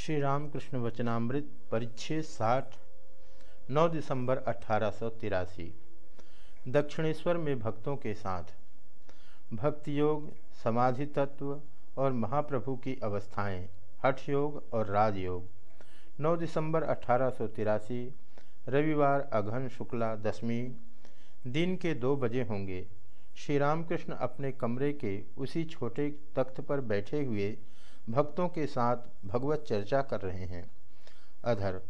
श्री रामकृष्ण वचनामृत, परिच्छेद साठ, नौ दिसंबर अठारह सौ तिरासी। दक्षिणेश्वर में भक्तों के साथ भक्ति योग समाधि तत्व और महाप्रभु की अवस्थाएँ हठ योग और राजयोग। 9 दिसंबर अठारह सौ तिरासी, रविवार अघन शुक्ला दशमी, दिन के दो बजे होंगे। श्री रामकृष्ण अपने कमरे के उसी छोटे तख्त पर बैठे हुए भक्तों के साथ भगवत चर्चा कर रहे हैं। अधर,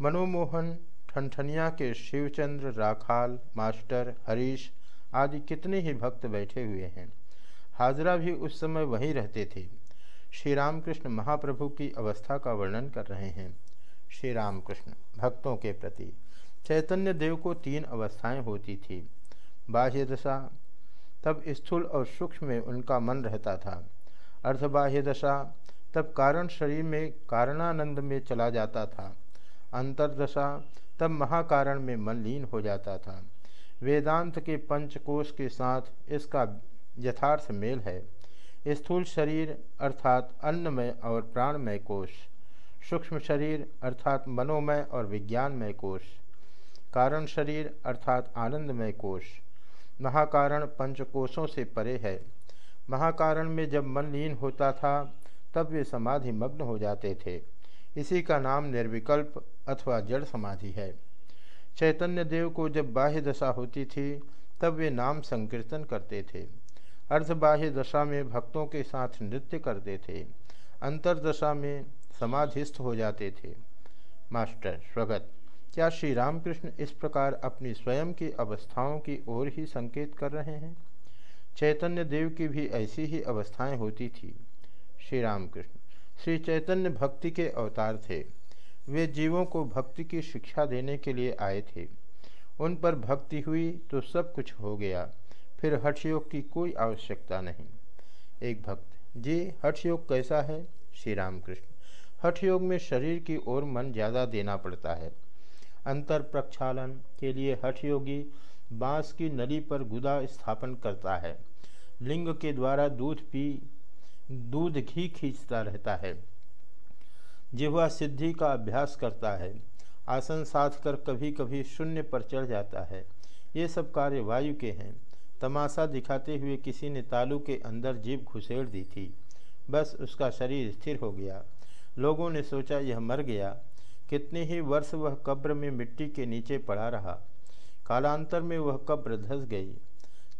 मनोमोहन, ठनठनिया के शिवचंद्र, राखाल, मास्टर, हरीश आदि कितने ही भक्त बैठे हुए हैं। हाजरा भी उस समय वहीं रहते थे। श्री रामकृष्ण महाप्रभु की अवस्था का वर्णन कर रहे हैं। श्री रामकृष्ण भक्तों के प्रति। चैतन्य देव को तीन अवस्थाएँ होती थी। बाह्य दशा तब स्थूल और सूक्ष्म में उनका मन रहता था। अर्धबाह्य दशा तब कारण शरीर में कारणानंद में चला जाता था। अंतर्दशा, तब महाकारण में मन लीन हो जाता था। वेदांत के पंचकोश के साथ इसका यथार्थ मेल है। स्थूल शरीर अर्थात अन्नमय और प्राणमय कोश, सूक्ष्म शरीर अर्थात मनोमय और विज्ञानमय कोश, कारण शरीर अर्थात आनंदमय कोश। महाकारण पंचकोशों से परे है। महाकारण में जब मन लीन होता था, तब वे समाधि मग्न हो जाते थे। इसी का नाम निर्विकल्प अथवा जड़ समाधि है। चैतन्य देव को जब बाह्य दशा होती थी, तब वे नाम संकीर्तन करते थे। अर्धबाह्य दशा में भक्तों के साथ नृत्य करते थे। अंतरदशा में समाधिस्थ हो जाते थे। मास्टर, स्वगत, क्या श्री रामकृष्ण इस प्रकार अपनी स्वयं की अवस्थाओं की ओर ही संकेत कर रहे हैं? चैतन्य देव की भी ऐसी ही अवस्थाएँ होती थी। श्री रामकृष्ण। श्री चैतन्य भक्ति के अवतार थे। वे जीवों को भक्ति की शिक्षा देने के लिए आए थे। उन पर भक्ति हुई तो सब कुछ हो गया। फिर हठयोग की कोई आवश्यकता नहीं। एक भक्त, जी हठयोग कैसा है? श्री रामकृष्ण। हठयोग में शरीर की ओर मन ज़्यादा देना पड़ता है। अंतर प्रक्षालन के लिए हठयोगी बाँस की नली पर गुदा स्थापन करता है। लिंग के द्वारा दूध पी, दूध घी खींचता रहता है। जिहवा सिद्धि का अभ्यास करता है। आसन साध कर कभी कभी शून्य पर चढ़ जाता है। ये सब कार्य वायु के हैं। तमाशा दिखाते हुए किसी ने तालू के अंदर जीभ घुसेड़ दी थी। बस उसका शरीर स्थिर हो गया। लोगों ने सोचा यह मर गया। कितने ही वर्ष वह कब्र में मिट्टी के नीचे पड़ा रहा। कालांतर में वह कब्र धस गई।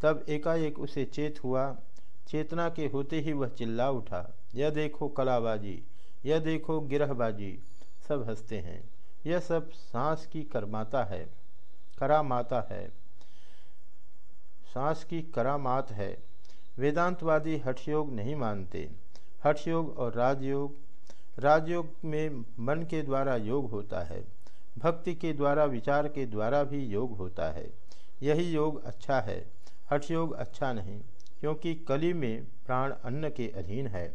तब एकाएक उसे चेत हुआ। चेतना के होते ही वह चिल्ला उठा, यह देखो कलाबाजी, यह देखो गिरहबाजी, सब हँसते हैं। यह सब सांस की करमाता है, करामाता है, सांस की करामात है। वेदांतवादी हठयोग नहीं मानते। हठयोग और राजयोग राजयोग में मन के द्वारा योग होता है। भक्ति के द्वारा, विचार के द्वारा भी योग होता है। यही योग अच्छा है। हठ योग अच्छा नहीं, क्योंकि कली में प्राण अन्न के अधीन है।